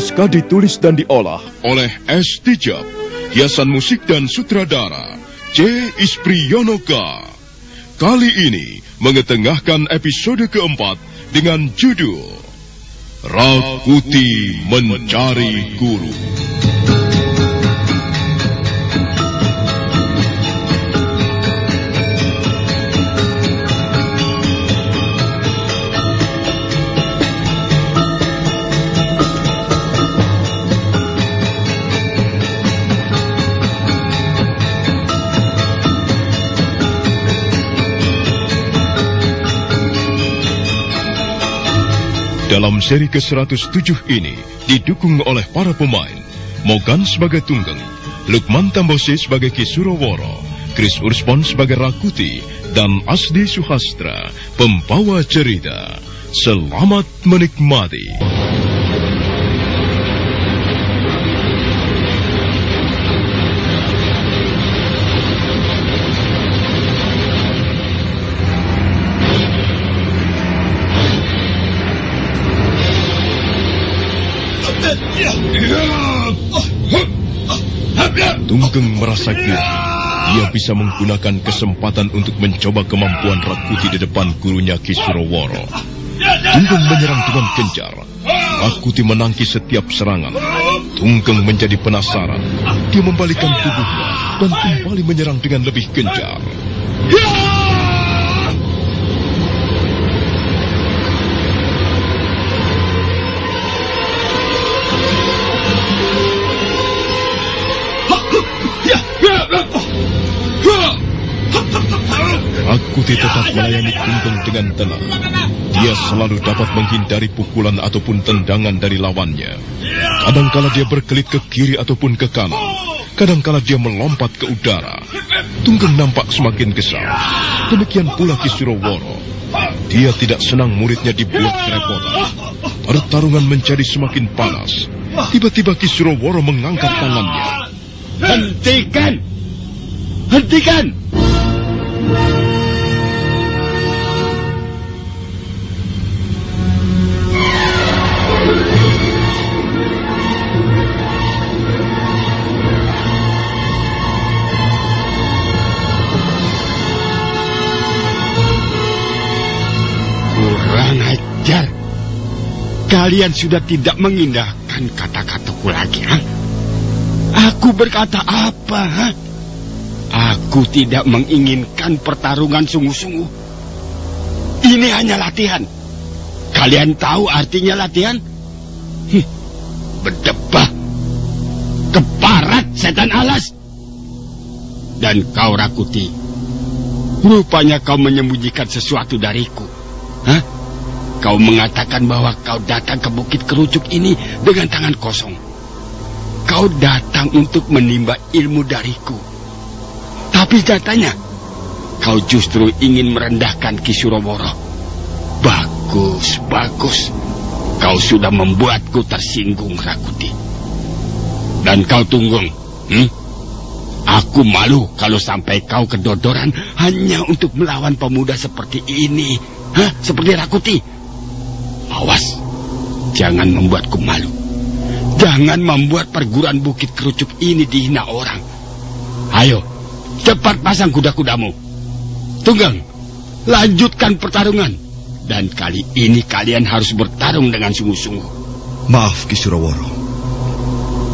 Naskah ditulis dan diolah oleh S. Tijab, hiasan musik dan sutradara C. Ispriyonoka. Kali ini mengetengahkan episode keempat dengan judul Rakuti Mencari Guru. Dalam seri ke-107 ini didukung oleh para pemain Mogan sebagai Tunggeng, Lukman Tambose sebagai Kisuroworo, Chris Urspon sebagai Rakuti, dan Asdi Suhastra, pembawa cerita. Selamat menikmati. Tunggeng merasa gila. Dia bisa menggunakan kesempatan untuk mencoba kemampuan Rakuti di depan gurunya Kisuroworo. Tunggeng menyerang dengan gencar. Rakuti menangki setiap serangan. Tunggeng menjadi penasaran. Dia membalikkan tubuhnya dan kembali menyerang dengan lebih gencar. Rakuti tetap melayani Tunggeng dengan tenang. Dia selalu dapat menghindari pukulan ataupun tendangan dari lawannya. Kadangkala dia berkelit ke kiri ataupun ke kanan. Kadangkala dia melompat ke udara. Tunggeng nampak semakin kesal. Demikian pula Kisuroworo. Dia tidak senang muridnya dibuat kerepotan. Pertarungan menjadi semakin panas. Tiba-tiba Kisuroworo mengangkat tangannya. Hentikan! Hentikan! Kurang ajar. Kalian sudah tidak mengindahkan kata-kataku lagi, ha? Aku berkata apa, ha? Aku tidak menginginkan pertarungan sungguh-sungguh. Ini hanya latihan. Kalian tahu artinya latihan? Hm, berdebah. Keparat setan alas. Dan kau Rakuti, rupanya kau menyembunyikan sesuatu dariku. Hah? Kau mengatakan bahwa kau datang ke Bukit Kerucuk ini dengan tangan kosong. Kau datang untuk menimba ilmu dariku. Tapi nyatanya, kau justru ingin merendahkan Kisuroworo. Bagus, bagus. Kau sudah membuatku tersinggung, Rakuti. Dan kau tunggu, hmm? Aku malu kalau sampai kau kedodoran hanya untuk melawan pemuda seperti ini. Hah? Seperti Rakuti. Awas, jangan membuatku malu. Jangan membuat perguruan bukit kerucuk ini dihina orang. Ayo, cepat pasang kuda-kudamu. Tunggang, lanjutkan pertarungan. Dan kali ini kalian harus bertarung dengan sungguh-sungguh. Maaf, Kisuroworo.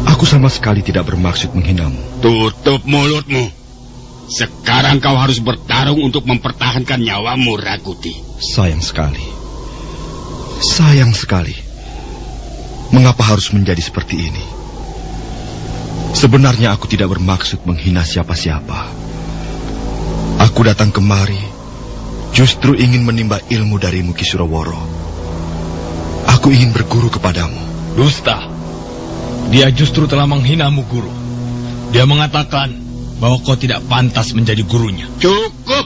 Aku sama sekali tidak bermaksud menghinamu. Tutup mulutmu. Sekarang kau harus bertarung untuk mempertahankan nyawamu, Rakuti. Sayang sekali. Sayang sekali. Mengapa harus menjadi seperti ini? Sebenarnya aku tidak bermaksud menghina siapa-siapa. Aku datang kemari justru ingin menimba ilmu darimu Kisuroworo. Aku ingin berguru kepadamu. Dusta. Dia justru telah menghinamu guru. Dia mengatakan bahwa kau tidak pantas menjadi gurunya. Cukup.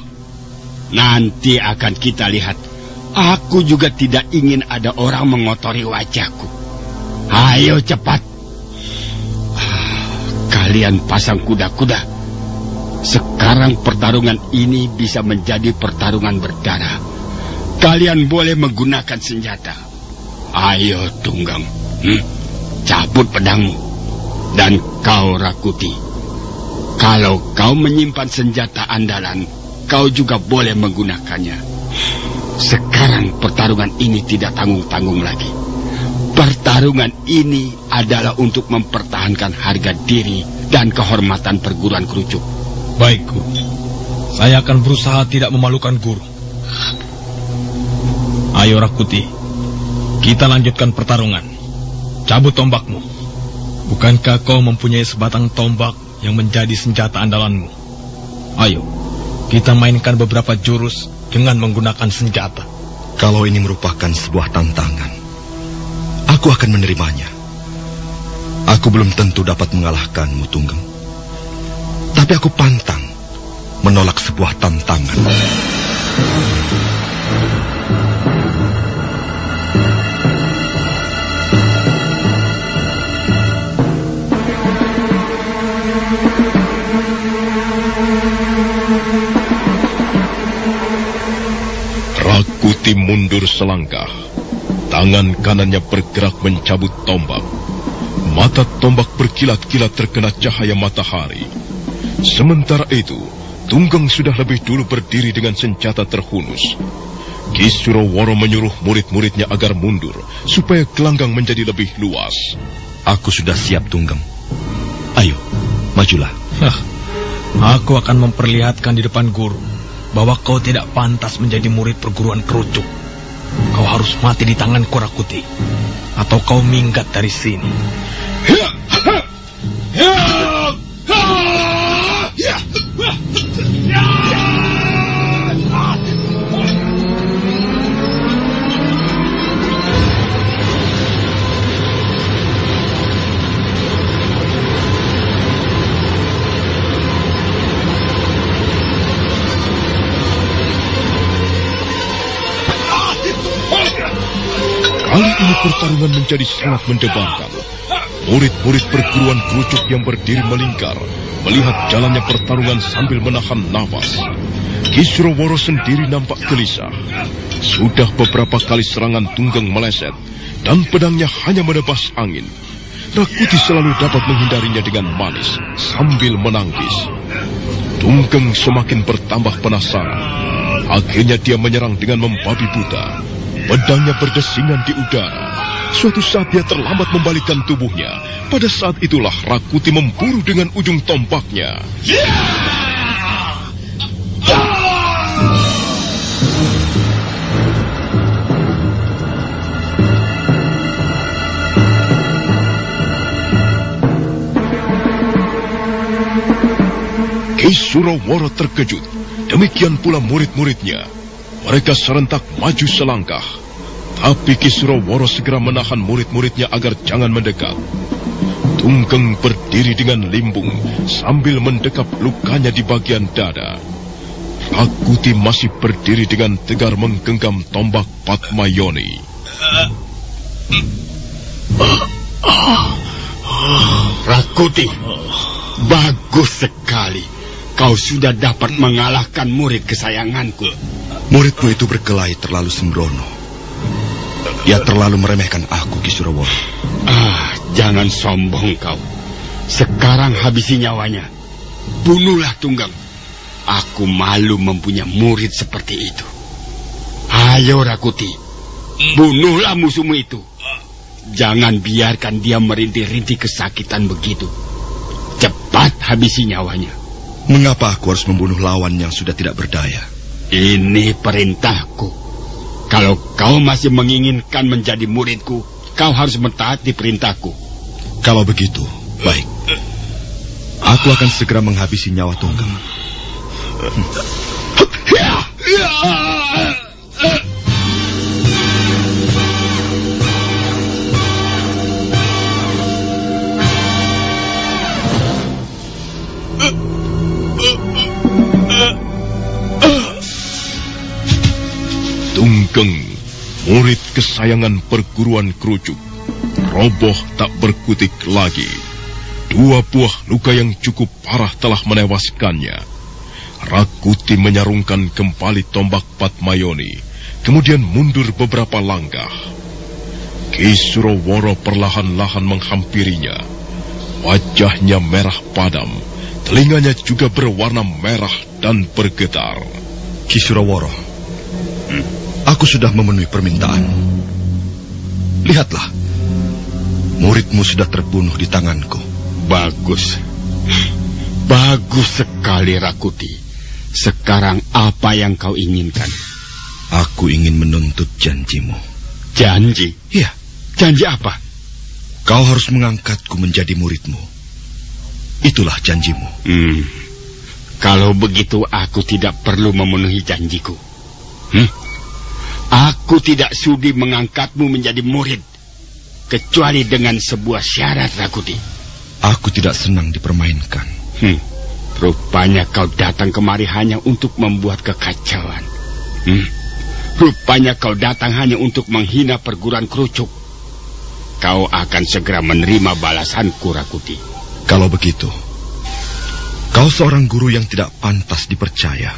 Nanti akan kita lihat. Aku juga tidak ingin ada orang mengotori wajahku. Ayo cepat. Kalian pasang kuda-kuda. Sekarang pertarungan ini bisa menjadi pertarungan berdarah. Kalian boleh menggunakan senjata. Ayo tunggang. Hmm? Cabut pedangmu. Dan kau Rakuti. Kalau kau menyimpan senjata andalan, kau juga boleh menggunakannya. Sekarang pertarungan ini tidak tanggung-tanggung lagi. Pertarungan ini adalah untuk mempertahankan harga diri dan kehormatan perguruan kerucuk. Baik, Guru. Saya akan berusaha tidak memalukan guru. Ayo Rakuti, kita lanjutkan pertarungan. Cabut tombakmu. Bukankah kau mempunyai sebatang tombak yang menjadi senjata andalanmu? Ayo, kita mainkan beberapa jurus dengan menggunakan senjata. Kalau ini merupakan sebuah tantangan, aku akan menerimanya. Aku belum tentu dapat mengalahkanmu, Tunggeng. Tapi aku pantang menolak sebuah tantangan. Rakuti mundur selangkah. Tangan kanannya bergerak mencabut tombak. Mata tombak berkilat-kilat terkena cahaya matahari. Sementara itu, Tunggang sudah lebih dulu berdiri dengan senjata terhunus. Kisuroworo menyuruh murid-muridnya agar mundur, supaya gelanggang menjadi lebih luas. Aku sudah siap, Tunggeng. Ayo, majulah. Hah, aku akan memperlihatkan di depan guru bahwa kau tidak pantas menjadi murid perguruan kerucuk. Kau harus mati di tangan Kurakuti, atau kau minggat dari sini. Pertarungan menjadi sangat mendebarkan. Murid-murid perguruan kerucuk yang berdiri melingkar, melihat jalannya pertarungan sambil menahan nafas. Kisroworo sendiri nampak gelisah. Sudah beberapa kali serangan tunggang meleset, dan pedangnya hanya menebas angin. Rakuti selalu dapat menghindarinya dengan manis, sambil menangkis. Tunggeng semakin bertambah penasaran. Akhirnya dia menyerang dengan membabi buta. Pedangnya berdesingan di udara. Suatu saat dia terlambat membalikkan tubuhnya. Pada saat itulah Rakuti memburu dengan ujung tombaknya. Ki Suraworo terkejut. Demikian pula murid-muridnya. Mereka serentak maju selangkah. Tapi Ki Suraworo segera menahan murid-muridnya agar jangan mendekat. Tunggeng berdiri dengan limbung sambil mendekap lukanya di bagian dada. Rakuti masih berdiri dengan tegar menggenggam tombak Patmayoni. Rakuti, bagus sekali. Kau sudah dapat mengalahkan murid kesayanganku. Muridmu itu berkelahi terlalu sembrono. Dia terlalu meremehkan aku, Kisuraworo. Ah, jangan sombong kau. Sekarang habisi nyawanya. Bunuhlah Tunggang. Aku malu mempunyai murid seperti itu. Ayo Rakuti, bunuhlah musuhmu itu. Jangan biarkan dia merintih-rintih kesakitan begitu. Cepat habisi nyawanya. Mengapa aku harus membunuh lawan yang sudah tidak berdaya? Ini perintahku. Kalau kau masih menginginkan menjadi muridku, kau harus mentaati perintahku. Kalau begitu, baik. Aku akan segera menghabisi nyawa Tunggang. Tunggeng, murid kesayangan perguruan kerucuk, roboh tak berkutik lagi. Dua buah luka yang cukup parah telah menewaskannya. Rakuti menyarungkan kembali tombak Patmayoni, kemudian mundur beberapa langkah. Ki Suroworo perlahan-lahan menghampirinya. Wajahnya merah padam, telinganya juga berwarna merah dan bergetar. Kisuraworo, aku sudah memenuhi permintaan. Lihatlah, muridmu sudah terbunuh di tanganku. Bagus. Bagus sekali Rakuti. Sekarang apa yang kau inginkan? Aku ingin menuntut janjimu. Janji? Iya, Janji apa? kau harus mengangkatku menjadi muridmu. Itulah janjimu. Hmm. Kalau begitu aku tidak perlu memenuhi janjiku. Hmm? Aku tidak sudi mengangkatmu menjadi murid. Kecuali dengan sebuah syarat, Rakuti. Aku tidak senang dipermainkan. Hmm. Rupanya kau datang kemari hanya untuk membuat kekacauan. Hmm. Rupanya kau datang hanya untuk menghina perguruan kerucuk. Kau akan segera menerima balasanku, Rakuti. Kalau begitu, kau seorang guru yang tidak pantas dipercaya.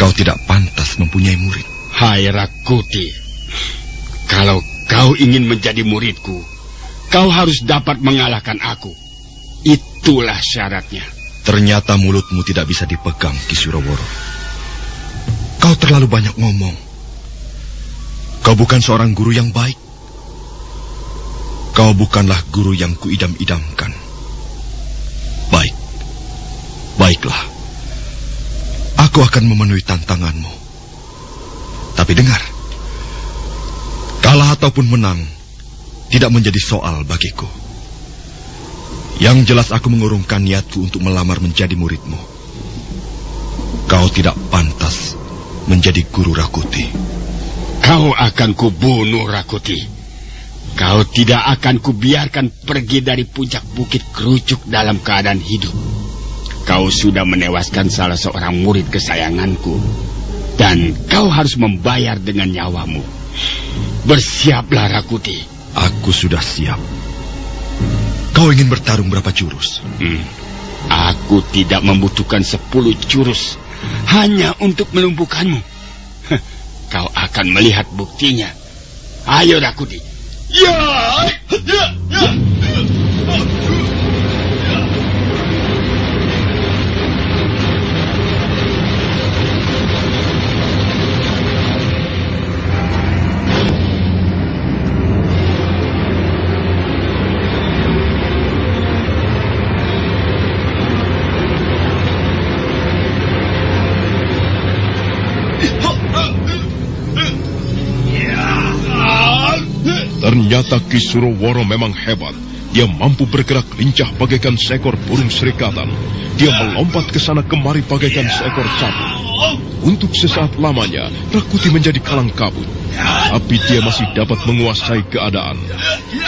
Kau tidak pantas mempunyai murid. Hai Rakuti, kalau kau ingin menjadi muridku, kau harus dapat mengalahkan aku. Itulah syaratnya. Ternyata mulutmu tidak bisa dipegang, Kisuraworo. Kau terlalu banyak ngomong. Kau bukan seorang guru yang baik. Kau bukanlah guru yang kuidam-idamkan. Baik. Baiklah. Aku akan memenuhi tantanganmu. Tapi dengar. Kalah ataupun menang tidak menjadi soal bagiku. Yang jelas aku mengurungkan niatku untuk melamar menjadi muridmu. Kau tidak pantas menjadi guru Rakuti. Kau akan kubunuh Rakuti. Kau tidak akan kubiarkan pergi dari puncak bukit kerucuk dalam keadaan hidup. Kau sudah menewaskan salah seorang murid kesayanganku. Dan kau harus membayar dengan nyawamu. Bersiaplah Rakuti. Aku sudah siap. Kau ingin bertarung berapa jurus? Hmm. Aku tidak membutuhkan sepuluh jurus hanya untuk melumpuhkanmu. Kau akan melihat buktinya. Ayo Rakuti. Ya! Ya! Ya! Ternyata Kisuroworo memang hebat. Dia mampu bergerak lincah bagaikan seekor burung serikatan. Dia melompat ke sana kemari bagaikan seekor capung. Untuk sesaat lamanya, Rakuti menjadi kalang kabut. Tapi dia masih dapat menguasai keadaan.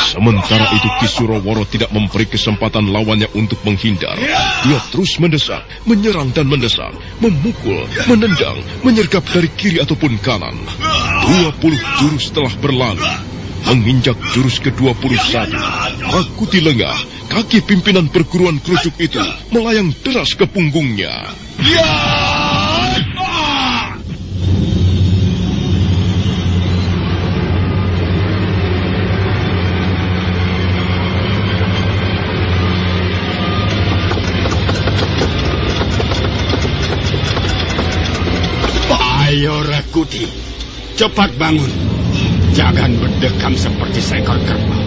Sementara itu Kisuroworo tidak memberi kesempatan lawannya untuk menghindar. Dia terus mendesak, menyerang dan mendesak, memukul, menendang, menyergap dari kiri ataupun kanan. 20 jurus telah berlalu. Menginjak jurus ke-21, Rakuti lengah, kaki pimpinan perguruan kerucuk itu melayang deras ke punggungnya. Ayo Rakuti, cepat bangun. Jangan berdekam seperti seekor kerbau.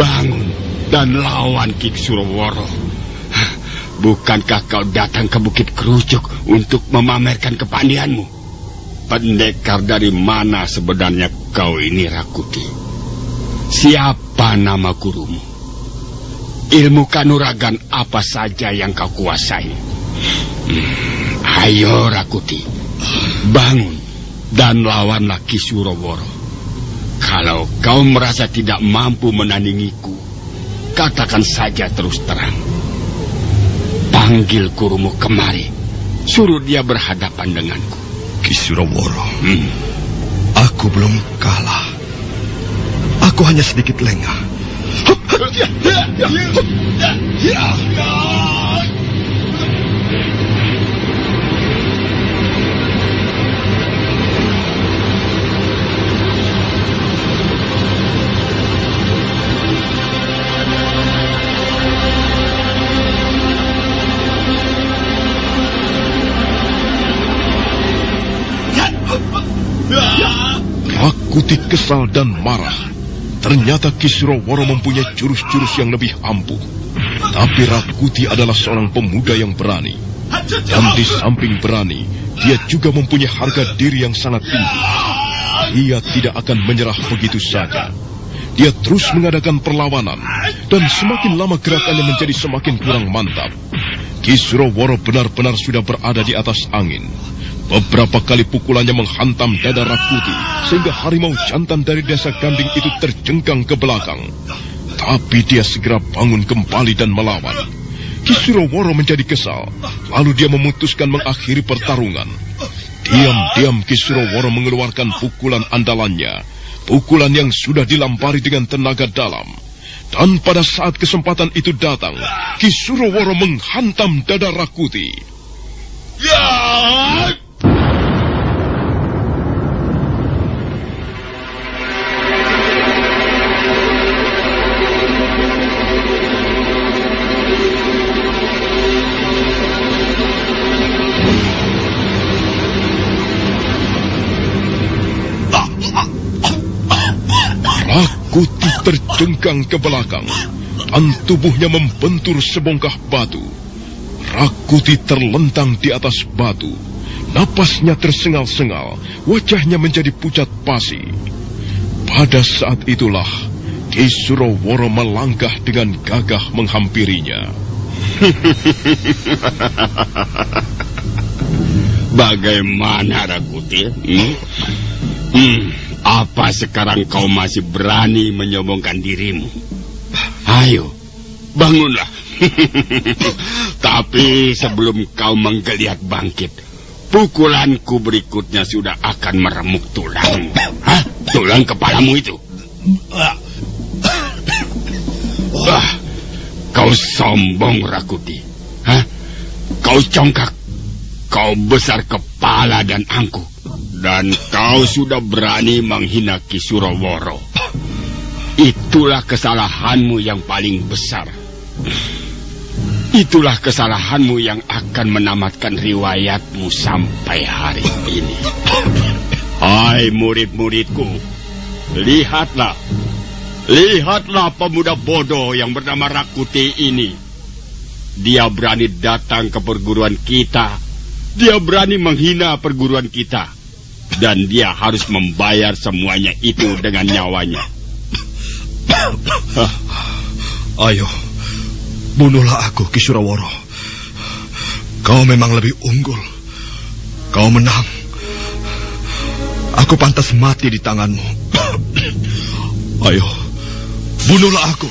Bangun dan lawan Kik Suroworo. Bukankah kau datang ke Bukit Kerucuk untuk memamerkan kepandianmu? Pendekar dari mana sebenarnya kau ini Rakuti? Siapa nama gurumu? Ilmu kanuragan apa saja yang kau kuasai? Hmm, ayo Rakuti, bangun dan lawanlah Kisuroworo. Kalau kau merasa tidak mampu menandingiku, katakan saja terus terang. Panggil gurumu kemari, suruh dia berhadapan denganku. Kisuroworo, Hmm. aku belum kalah. Aku hanya sedikit lengah. Rakuti kesal dan marah. Ternyata Kisuroworo mempunyai jurus-jurus yang lebih ampuh. Tapi Rakuti adalah seorang pemuda yang berani. Dan di samping berani, dia juga mempunyai harga diri yang sangat tinggi. Dia tidak akan menyerah begitu saja. Dia terus mengadakan perlawanan, dan semakin lama gerakannya menjadi semakin kurang mantap. Kisuroworo benar-benar sudah berada di atas angin. Beberapa kali pukulannya menghantam dada Rakuti, sehingga harimau jantan dari desa Ganding itu terjengkang ke belakang. Tapi dia segera bangun kembali dan melawan. Kisuroworo menjadi kesal, lalu dia memutuskan mengakhiri pertarungan. Diam-diam Kisuroworo mengeluarkan pukulan andalannya, pukulan yang sudah dilampari dengan tenaga dalam. Dan pada saat kesempatan itu datang, Kisuroworo menghantam dada Rakuti. Rakuti terjengkang ke belakang dan tubuhnya membentur sebongkah batu. Rakuti terlentang di atas batu. Napasnya tersengal-sengal, wajahnya menjadi pucat pasi. Pada saat itulah Kisuroworo melangkah dengan gagah menghampirinya. Bagaimana Rakuti? Hmm? Hmm, apa sekarang kau masih berani menyombongkan dirimu? Ayo, bangunlah. Tapi sebelum kau menggeliat bangkit, pukulanku berikutnya sudah akan meremuk tulang. Hah? Tulang kepalamu itu. Wah, kau sombong Rakuti. Hah? Kau congkak. Kau besar kepala dan angkuh. Dan kau sudah berani menghina Kisuroworo. Itulah kesalahanmu yang paling besar. Itulah kesalahanmu yang akan menamatkan riwayatmu sampai hari ini. Hai murid-muridku, lihatlah. Lihatlah pemuda bodoh yang bernama Rakuti ini. Dia berani datang ke perguruan kita. Dia berani menghina perguruan kita. Dan dia harus membayar semuanya itu dengan nyawanya. Ayo, bunuhlah aku, Kisuraworo. Kau memang lebih unggul. Kau menang. Aku pantas mati di tanganmu. Ayo, bunuhlah aku.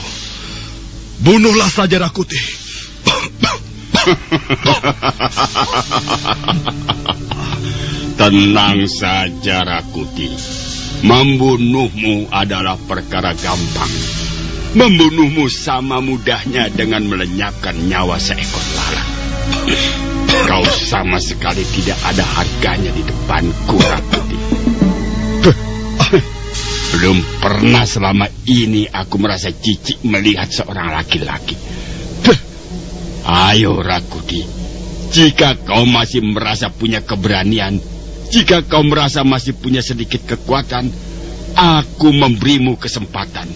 Bunuhlah saja Rakuti. Tenang saja, Rakuti. Membunuhmu adalah perkara gampang. Membunuhmu sama mudahnya dengan melenyapkan nyawa seekor lalat. Kau sama sekali tidak ada harganya di depanku, Rakuti. Belum pernah selama ini aku merasa cicik melihat seorang laki-laki. Ayo, Rakuti. Jika kau masih merasa punya keberanian, jika kau merasa masih punya sedikit kekuatan, aku memberimu kesempatan.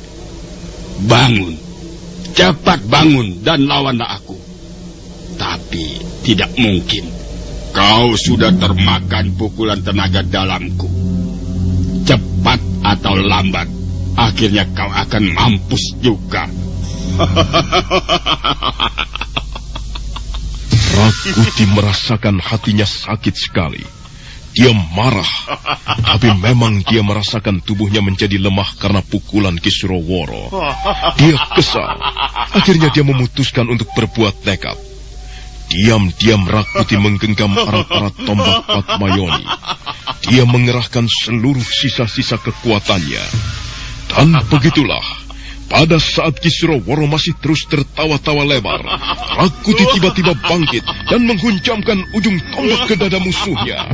Bangun, cepat bangun dan lawanlah aku. Tapi tidak mungkin. Kau sudah termakan pukulan tenaga dalamku. Cepat atau lambat, akhirnya kau akan mampus juga. Rakuti merasakan hatinya sakit sekali. Dia marah, tapi memang dia merasakan tubuhnya menjadi lemah karena pukulan Kisuroworo. Dia kesal. Akhirnya dia memutuskan untuk berbuat nekat. Diam-diam Rakuti menggenggam erat-erat tombak Patmayoni. Dia mengerahkan seluruh sisa-sisa kekuatannya. Dan begitulah, pada saat Kisroworo masih terus tertawa-tawa lebar, Rakuti tiba-tiba bangkit dan menghunjamkan ujung tombak ke dada musuhnya.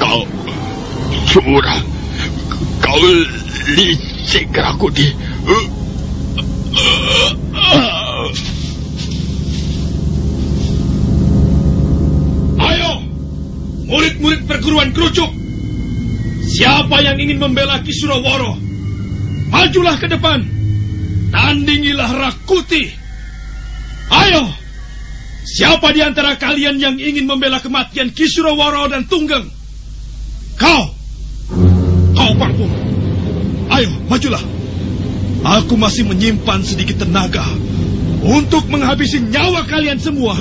Kau curang. Licik. Ayo, murid-murid perguruan kerucuk. Siapa yang ingin membela Kisuroworo? Majulah ke depan. Tandingilah Rakuti. Ayo, siapa di antara kalian yang ingin membela kematian Kisuroworo dan Tunggeng? Kau, kau Pangpung. Ayo, majulah. Aku masih menyimpan sedikit tenaga untuk menghabisi nyawa kalian semua.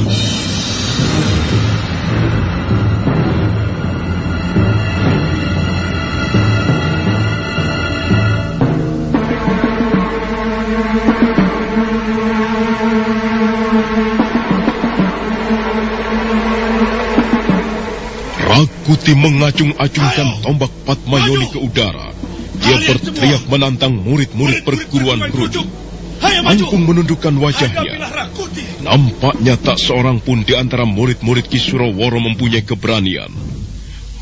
Rakuti mengacung-acungkan tombak Patmayoni ke udara. Dia berteriak menantang murid-murid perguruan maju. Pangpung menundukkan wajahnya. Nampaknya tak seorang pun di antara murid-murid Kisuroworo mempunyai keberanian.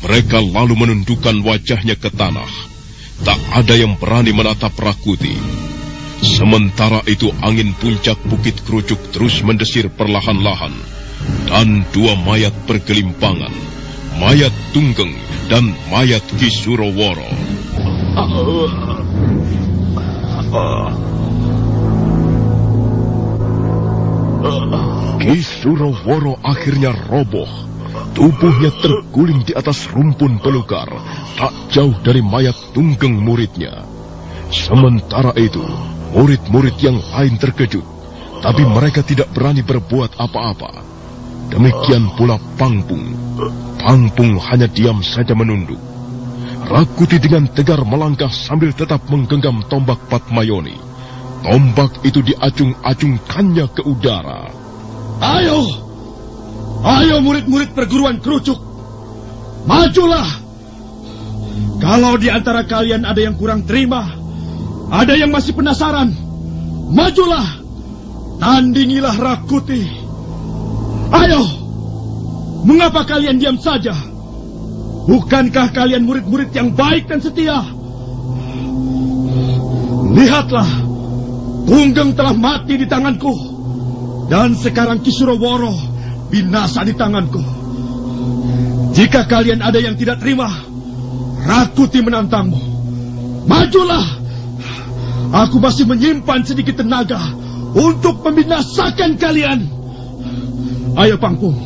Mereka lalu menundukkan wajahnya ke tanah. Tak ada yang berani menatap Rakuti. Sementara itu angin puncak bukit kerucuk terus mendesir perlahan-lahan. Dan dua mayat bergelimpangan. Mayat Tunggeng dan mayat Kisuroworo. Kisuroworo akhirnya roboh. Tubuhnya terguling di atas rumpun belukar, tak jauh dari mayat tunggeng muridnya. Sementara itu, murid-murid yang lain terkejut, tapi mereka tidak berani berbuat apa-apa. Demikian pula Pangpung. Pangpung hanya diam saja menunduk. Rakuti dengan tegar melangkah sambil tetap menggenggam tombak Patmayoni. Tombak itu diacung-acungkannya ke udara. Ayo, ayo murid-murid perguruan kerucuk, majulah. Kalau di antara kalian ada yang kurang terima, ada yang masih penasaran, majulah. Tandingilah Rakuti. Ayo, mengapa kalian diam saja? Bukankah kalian murid-murid yang baik dan setia? Lihatlah, Tunggeng telah mati di tanganku. Dan sekarang Kisuroworo binasa di tanganku. Jika kalian ada yang tidak terima, Rakuti menantangmu. Majulah! Aku masih menyimpan sedikit tenaga untuk membinasakan kalian. Ayo Pangpung,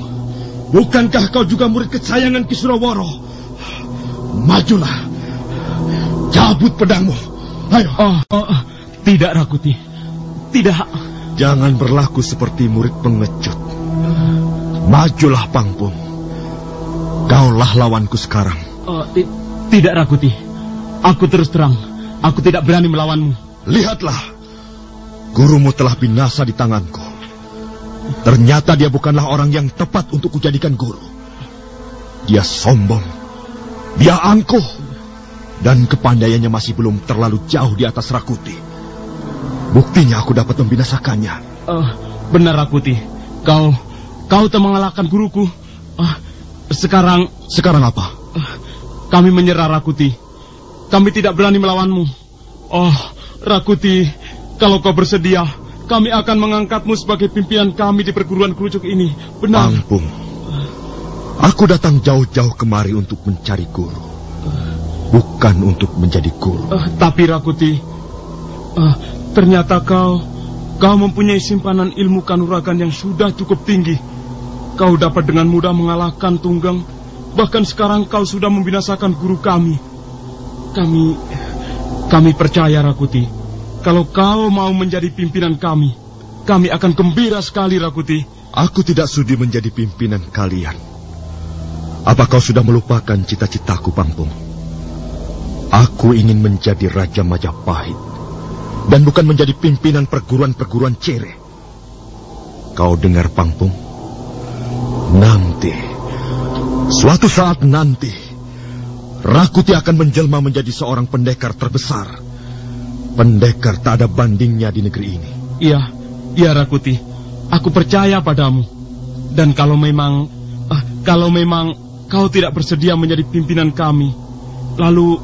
bukankah kau juga murid kesayangan Kisuraworo? Majulah, cabut pedangmu. Ayo. Oh, oh, tidak Rakuti, tidak. Jangan berlaku seperti murid pengecut. Majulah Pangpung. Kaulah lawanku sekarang. Oh, ti tidak Rakuti. Aku terus terang, aku tidak berani melawanmu. Lihatlah, gurumu telah binasa di tanganku. Ternyata dia bukanlah orang yang tepat untuk kujadikan guru. Dia sombong, dia angkuh, dan kepandaiannya masih belum terlalu jauh di atas Rakuti. Buktinya aku dapat membinasakannya. Uh, benar Rakuti, kau kau telah mengalahkan guruku. Uh, sekarang sekarang apa? Uh, kami menyerah Rakuti. Kami tidak berani melawanmu. Oh, Rakuti, kalau kau bersedia, kami akan mengangkatmu sebagai pimpinan kami di perguruan kerucuk ini. Benar. Ampun. Aku datang jauh-jauh kemari untuk mencari guru. Bukan untuk menjadi guru. Uh, tapi Rakuti, uh, ternyata kau kau mempunyai simpanan ilmu kanuragan yang sudah cukup tinggi. Kau dapat dengan mudah mengalahkan Tunggang. Bahkan sekarang kau sudah membinasakan guru kami. Kami kami percaya Rakuti. Kalau kau mau menjadi pimpinan kami, kami akan gembira sekali Rakuti. Aku tidak sudi menjadi pimpinan kalian. Apa kau sudah melupakan cita-citaku, Pangpung? Aku ingin menjadi Raja Majapahit. Dan bukan menjadi pimpinan perguruan-perguruan cere. Kau dengar, Pangpung? Nanti, suatu saat nanti, Rakuti akan menjelma menjadi seorang pendekar terbesar. Pendekar tak ada bandingnya di negeri ini. Iya, iya Rakuti. Aku percaya padamu. Dan kalau memang, uh, kalau memang kau tidak bersedia menjadi pimpinan kami, lalu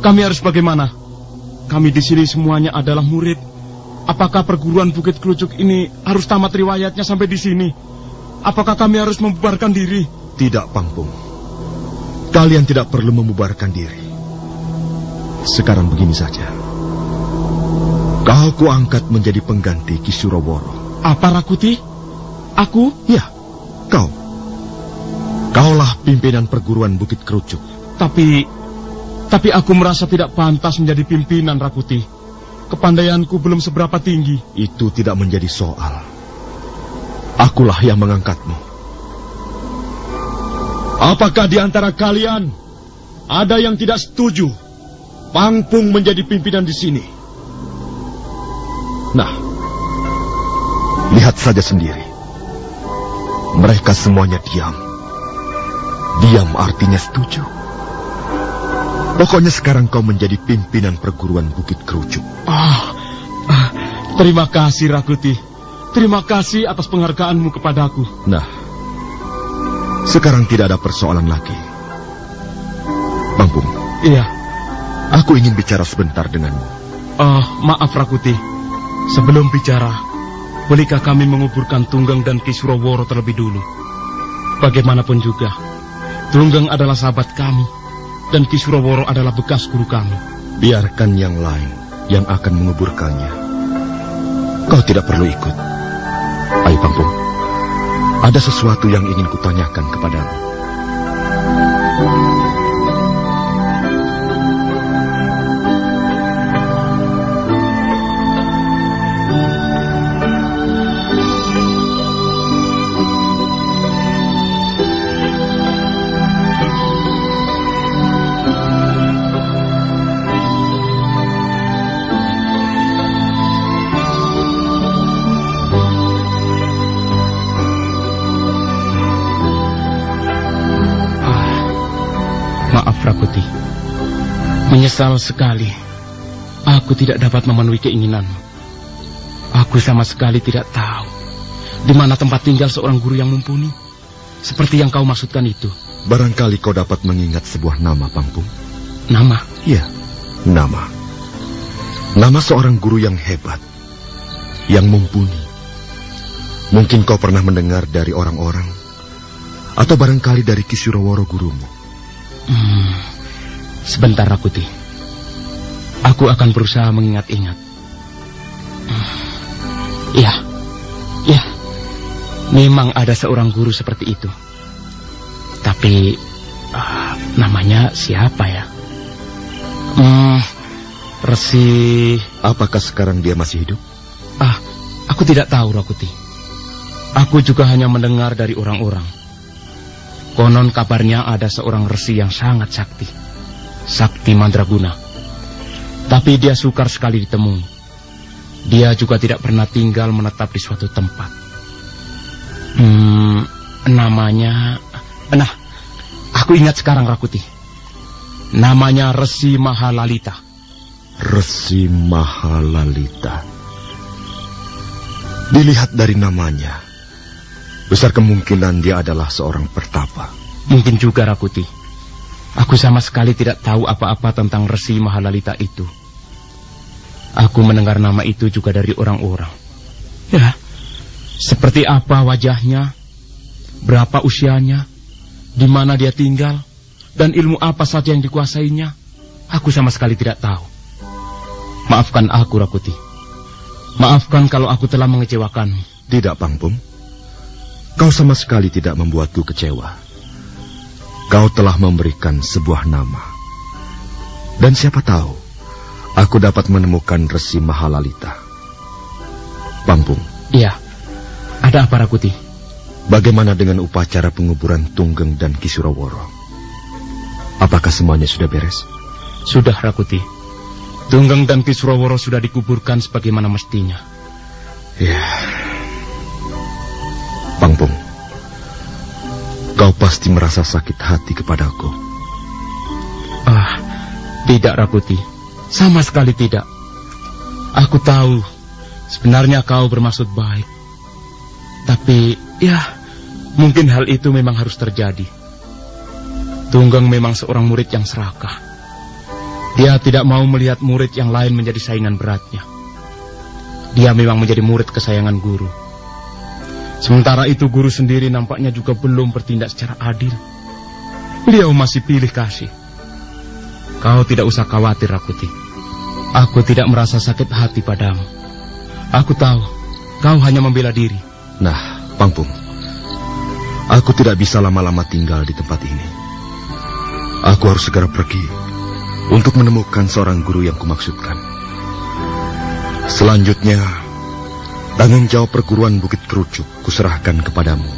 kami harus bagaimana? Kami di sini semuanya adalah murid. Apakah perguruan Bukit Kerucuk ini harus tamat riwayatnya sampai di sini? Apakah kami harus membubarkan diri? Tidak, Pangpung. Kalian tidak perlu membubarkan diri. Sekarang begini saja. Kau kuangkat menjadi pengganti Kisuroworo. Apa Rakuti? Aku? Ya, kau. Kaulah pimpinan perguruan Bukit Kerucuk. Tapi, tapi aku merasa tidak pantas menjadi pimpinan Rakuti. Kepandaianku belum seberapa tinggi. Itu tidak menjadi soal. Akulah yang mengangkatmu. Apakah di antara kalian ada yang tidak setuju Pangpung menjadi pimpinan di sini? Nah, lihat saja sendiri. Mereka semuanya diam. Diam artinya setuju. Pokoknya sekarang kau menjadi pimpinan perguruan Bukit Kerucuk. Ah, ah, terima kasih Rakuti. Terima kasih atas penghargaanmu kepadaku. Nah, sekarang tidak ada persoalan lagi. Bangpung. Iya. Aku ingin bicara sebentar denganmu. Oh, maaf Rakuti. Sebelum bicara, bolehkah kami menguburkan Tunggang dan Kisuroworo terlebih dulu? Bagaimanapun juga, Tunggang adalah sahabat kami, dan Kisuroworo adalah bekas guru kami. Biarkan yang lain yang akan menguburkannya. Kau tidak perlu ikut. Ayo, Bangpung. Ada sesuatu yang ingin kutanyakan kepadamu. Rakuti. Menyesal sekali. Aku tidak dapat memenuhi keinginanmu. Aku sama sekali tidak tahu di mana tempat tinggal seorang guru yang mumpuni. Seperti yang kau maksudkan itu. Barangkali kau dapat mengingat sebuah nama, Pangpung. Nama? Iya, nama. Nama seorang guru yang hebat, yang mumpuni. Mungkin kau pernah mendengar dari orang-orang, atau barangkali dari Kisuroworo gurumu. Hmm, sebentar Rakuti. Aku akan berusaha mengingat-ingat. Iya, iya. Memang ada seorang guru seperti itu. Tapi uh, namanya siapa ya? Hmm, Resi. Apakah sekarang dia masih hidup? Ah, aku tidak tahu, Rakuti. Aku juga hanya mendengar dari orang-orang. Konon kabarnya ada seorang resi yang sangat sakti. Sakti Mandraguna. Tapi dia sukar sekali ditemui. Dia juga tidak pernah tinggal menetap di suatu tempat. Hmm, namanya... Nah, aku ingat sekarang Rakuti. Namanya Resi Mahalalita. Resi Mahalalita. Dilihat dari namanya, besar kemungkinan dia adalah seorang pertapa. Mungkin juga Rakuti. Aku sama sekali tidak tahu apa-apa tentang Resi Mahalalita itu. Aku mendengar nama itu juga dari orang-orang. Ya, seperti apa wajahnya, berapa usianya, di mana dia tinggal, dan ilmu apa saja yang dikuasainya, aku sama sekali tidak tahu. Maafkan aku, Rakuti. Maafkan kalau aku telah mengecewakanmu. Tidak, Pangpung. Kau sama sekali tidak membuatku kecewa. Kau telah memberikan sebuah nama. Dan siapa tahu, aku dapat menemukan Resi Mahalalita. Pangpung. Iya. Ada apa, Rakuti? Bagaimana dengan upacara penguburan Tunggeng dan Kisuraworo? Apakah semuanya sudah beres? Sudah, Rakuti. Tunggeng dan Kisuraworo sudah dikuburkan sebagaimana mestinya. Ya. Pangpung. Kau pasti merasa sakit hati kepadaku. Ah, tidak, Rakuti. Sama sekali tidak. Aku tahu sebenarnya kau bermaksud baik. Tapi, ya, mungkin hal itu memang harus terjadi. Tunggang memang seorang murid yang serakah. Dia tidak mau melihat murid yang lain menjadi saingan beratnya. Dia memang menjadi murid kesayangan guru. Sementara itu guru sendiri nampaknya juga belum bertindak secara adil. Beliau masih pilih kasih. Kau tidak usah khawatir, Rakuti. Aku tidak merasa sakit hati padamu. Aku tahu, kau hanya membela diri. Nah, Pangpung. Aku tidak bisa lama-lama tinggal di tempat ini. Aku harus segera pergi untuk menemukan seorang guru yang kumaksudkan. Selanjutnya, tanggung jawab perguruan Bukit Kerucuk kuserahkan kepadamu.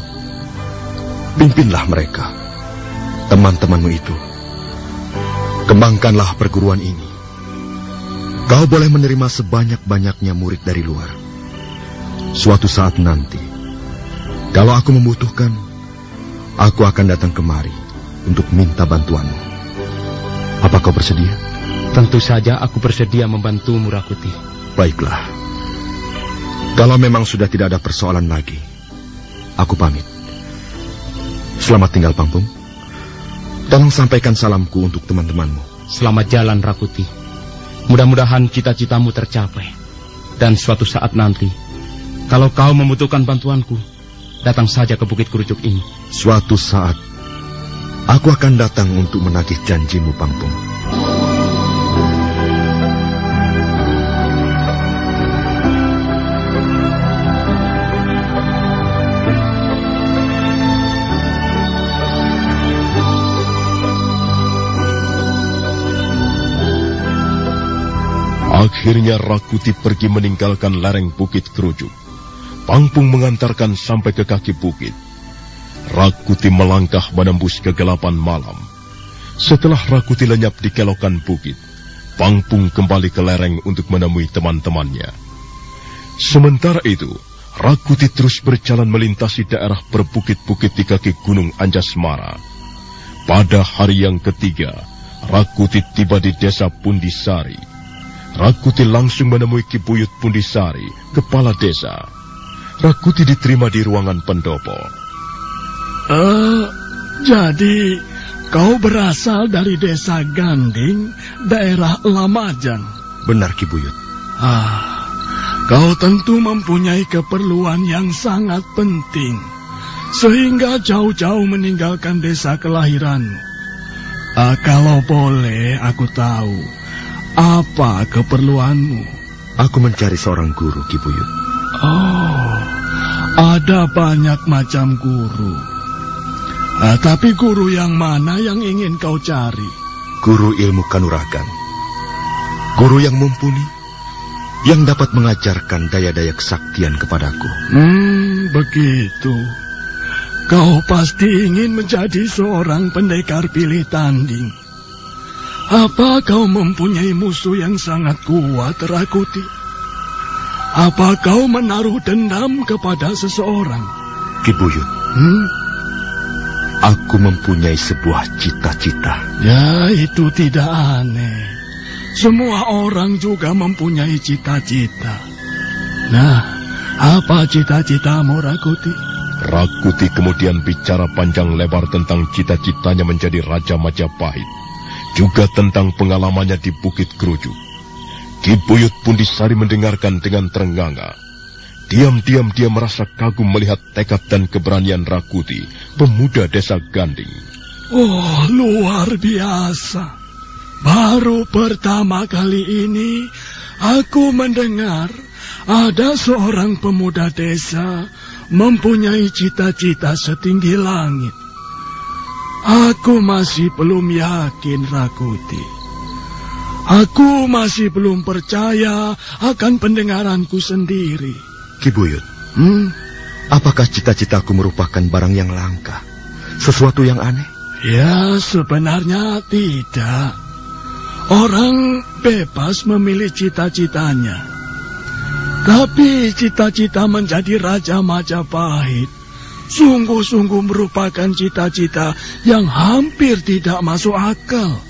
Pimpinlah mereka, teman-temanmu itu. Kembangkanlah perguruan ini. Kau boleh menerima sebanyak-banyaknya murid dari luar. Suatu saat nanti, kalau aku membutuhkan, aku akan datang kemari untuk minta bantuanmu. Apa kau bersedia? Tentu saja aku bersedia membantu Murakuti. Baiklah. Kalau memang sudah tidak ada persoalan lagi, aku pamit. Selamat tinggal, Pangpung. Tolong sampaikan salamku untuk teman-temanmu. Selamat jalan, Rakuti. Mudah-mudahan cita-citamu tercapai. Dan suatu saat nanti, kalau kau membutuhkan bantuanku, datang saja ke Bukit Kerucuk ini. Suatu saat, aku akan datang untuk menagih janjimu, Pangpung. Akhirnya Rakuti pergi meninggalkan lereng Bukit Kerujuk. Pangpung mengantarkan sampai ke kaki bukit. Rakuti melangkah menembus kegelapan malam. Setelah Rakuti lenyap di kelokan bukit, Pangpung kembali ke lereng untuk menemui teman-temannya. Sementara itu, Rakuti terus berjalan melintasi daerah berbukit-bukit di kaki Gunung Anjasmara. Pada hari yang ketiga, Rakuti tiba di desa Pundisari. Rakuti langsung menemui Ki Buyut Pundisari, kepala desa. Rakuti diterima di ruangan pendopo. Uh, jadi kau berasal dari desa Ganding, daerah Lamajang. Benar Ki Buyut. Ah, kau tentu mempunyai keperluan yang sangat penting, sehingga jauh-jauh meninggalkan desa kelahiranmu. Ah, kalau boleh, aku tahu Apa keperluanmu? Aku mencari seorang guru, Ki Buyut. Oh, ada banyak macam guru. Ah, tapi guru yang mana yang ingin kau cari? Guru ilmu kanuragan. Guru yang mumpuni, yang dapat mengajarkan daya-daya kesaktian kepadaku. Hmm, begitu. Kau pasti ingin menjadi seorang pendekar pilih tanding. Apa kau mempunyai musuh yang sangat kuat, Rakuti? Apa kau menaruh dendam kepada seseorang? Ki Buyut, Hmm? aku mempunyai sebuah cita-cita. Ya, itu tidak aneh. Semua orang juga mempunyai cita-cita. Nah, apa cita-citamu, Rakuti? Rakuti kemudian bicara panjang lebar tentang cita-citanya menjadi Raja Majapahit. Juga tentang pengalamannya di Bukit Kerujuk. Ki Buyut pun disari mendengarkan dengan terenganga. Diam-diam dia merasa kagum melihat tekad dan keberanian Rakuti, pemuda desa Ganding. Oh, luar biasa. Baru pertama kali ini aku mendengar ada seorang pemuda desa mempunyai cita-cita setinggi langit. Aku masih belum yakin, Rakuti. Aku masih belum percaya akan pendengaranku sendiri. Ki Buyut, Hmm? apakah cita-citaku merupakan barang yang langka? Sesuatu yang aneh? Ya, sebenarnya tidak. Orang bebas memilih cita-citanya. Tapi cita-cita menjadi Raja Majapahit sungguh-sungguh merupakan cita-cita yang hampir tidak masuk akal.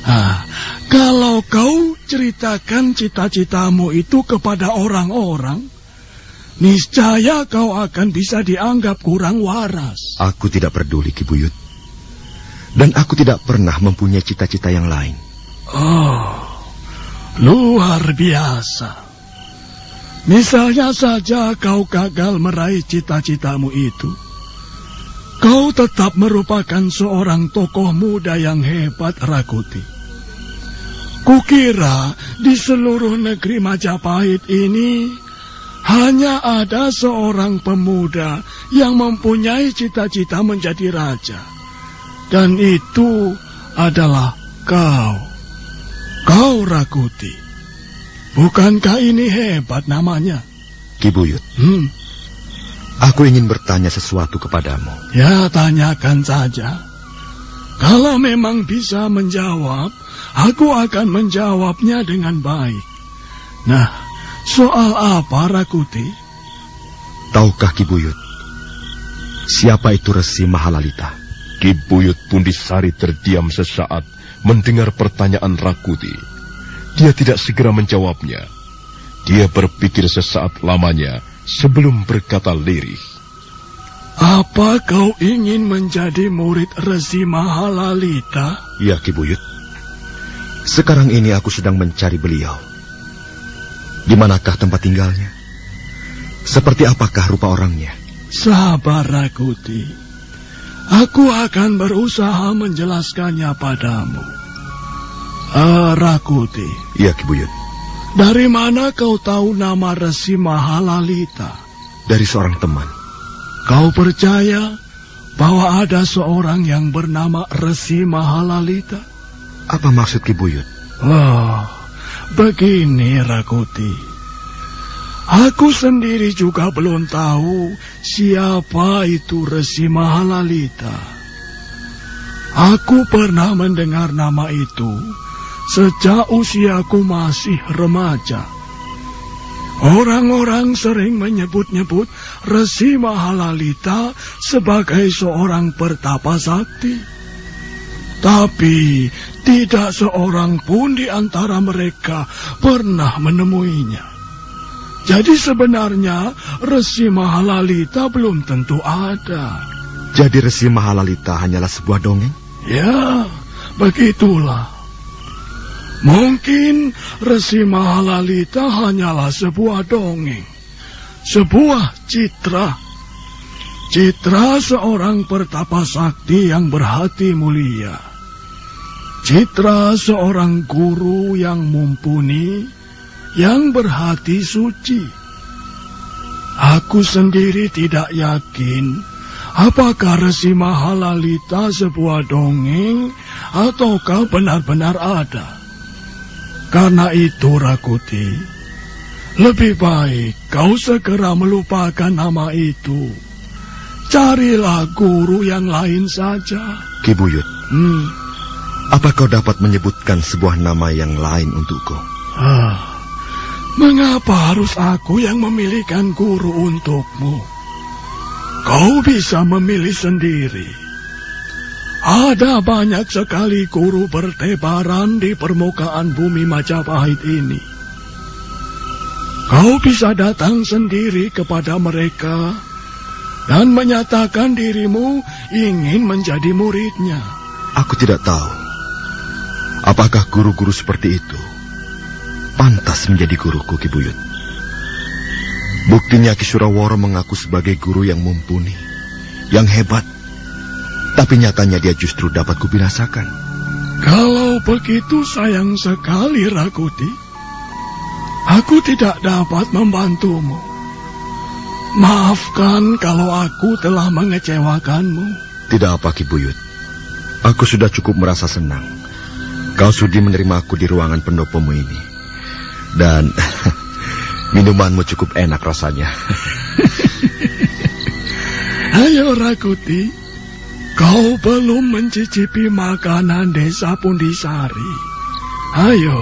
Ah, kalau kau ceritakan cita-citamu itu kepada orang-orang, niscaya kau akan bisa dianggap kurang waras. Aku tidak peduli, Ki Buyut. Dan aku tidak pernah mempunyai cita-cita yang lain. Oh, luar biasa. Misalnya saja kau gagal meraih cita-citamu itu. Kau tetap merupakan seorang tokoh muda yang hebat, Rakuti. Kukira di seluruh negeri Majapahit ini hanya ada seorang pemuda yang mempunyai cita-cita menjadi raja. Dan itu adalah kau. Kau Rakuti. Bukankah ini hebat namanya? Ki Buyut, Hmm, aku ingin bertanya sesuatu kepadamu. ya tanyakan saja. Kalau memang bisa menjawab, aku akan menjawabnya dengan baik. Nah, soal apa Rakuti? Tahukah Ki Buyut, siapa itu Resi Mahalalita? Ki Buyut pun disari terdiam sesaat mendengar pertanyaan Rakuti. Dia tidak segera menjawabnya. Dia berpikir sesaat lamanya sebelum berkata lirih. Apa kau ingin menjadi murid Resi Mahalalita? Ya, Ki Buyut. Sekarang ini aku sedang mencari beliau. Di manakah tempat tinggalnya? Seperti apakah rupa orangnya? Sabar Rakuti. Aku akan berusaha menjelaskannya padamu. Ah, Rakuti, Ya, Ki Buyut. dari mana kau tahu nama Resi Mahalalita? Dari seorang teman. Kau percaya bahwa ada seorang yang bernama Resi Mahalalita? Apa maksud Ki Buyut? Oh, begini Rakuti. Aku sendiri juga belum tahu siapa itu Resi Mahalalita. Aku pernah mendengar nama itu sejak usiaku masih remaja. Orang-orang sering menyebut-nyebut Resi Mahalalita sebagai seorang pertapa sakti. Tapi tidak seorang pun di antara mereka pernah menemuinya. Jadi sebenarnya Resi Mahalalita belum tentu ada. Jadi Resi Mahalalita hanyalah sebuah dongeng? Ya, begitulah. Mungkin Resi Mahalalita hanyalah sebuah dongeng. Sebuah citra. Citra seorang pertapa sakti yang berhati mulia. citra seorang guru yang mumpuni, yang berhati suci. Aku sendiri tidak yakin apakah Resi Mahalalita sebuah dongeng ataukah benar-benar ada. Karena itu, Rakuti, lebih baik kau segera melupakan nama itu. Carilah guru yang lain saja. Kibuyut, Hmm. apa kau dapat menyebutkan sebuah nama yang lain untukku? Ah, mengapa harus aku yang memilihkan guru untukmu? Kau bisa memilih sendiri. Ada banyak sekali guru bertebaran di permukaan bumi Majapahit ini. Kau bisa datang sendiri kepada mereka dan menyatakan dirimu ingin menjadi muridnya. Aku tidak tahu. Apakah guru-guru seperti itu pantas menjadi guruku, Kibuyut? Buktinya Ki Suraworo mengaku sebagai guru yang mumpuni, yang hebat. Tapi nyatanya dia justru dapat kubinasakan. Kalau begitu sayang sekali Rakuti. Aku tidak dapat membantumu. Maafkan kalau aku telah mengecewakanmu. Tidak apa, Kibuyut. Aku sudah cukup merasa senang. Kau sudi menerima aku di ruangan pendopomu ini. Dan minumanmu cukup enak rasanya. Ayo Rakuti, kau belum mencicipi makanan desa Pundisari. Ayo,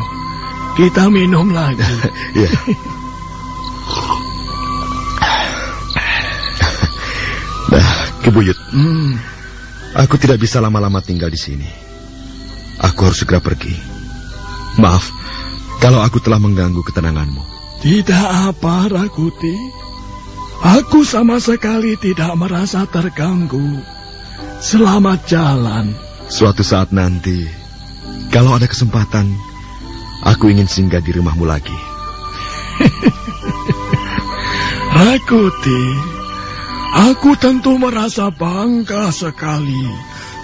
kita minum lagi. ya. Nah, Kibuyut, Hmm, aku tidak bisa lama-lama tinggal di sini. Aku harus segera pergi. Maaf, kalau aku telah mengganggu ketenanganmu. tidak apa Rakuti. Aku sama sekali tidak merasa terganggu. Selamat jalan. Suatu saat nanti, kalau ada kesempatan, aku ingin singgah di rumahmu lagi. Rakuti, aku tentu merasa bangga sekali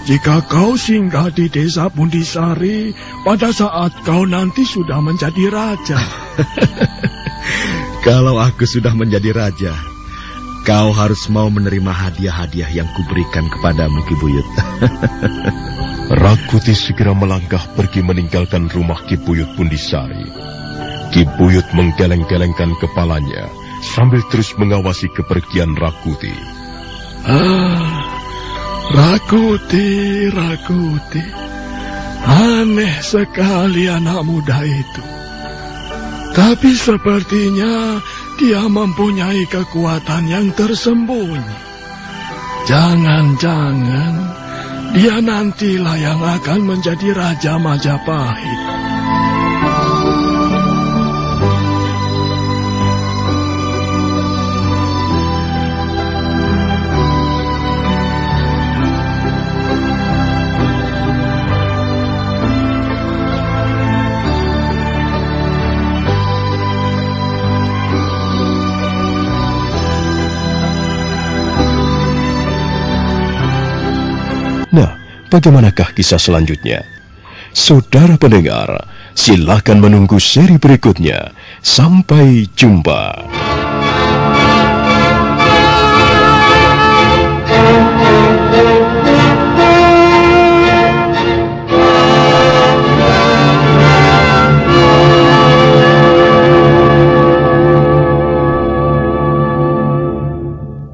jika kau singgah di desa Pundisari pada saat kau nanti sudah menjadi raja. Kalau aku sudah menjadi raja, kau harus mau menerima hadiah-hadiah yang kuberikan kepadamu, Kibuyut. Rakuti segera melangkah pergi meninggalkan rumah Kibuyut Pundisari. Kibuyut menggeleng-gelengkan kepalanya sambil terus mengawasi kepergian Rakuti. Ah, Rakuti, Rakuti. Aneh sekali anak muda itu. Tapi sepertinya dia mempunyai kekuatan yang tersembunyi. Jangan-jangan dia nantilah yang akan menjadi Raja Majapahit. Bagaimanakah kisah selanjutnya? Saudara pendengar, silakan menunggu seri berikutnya. Sampai jumpa.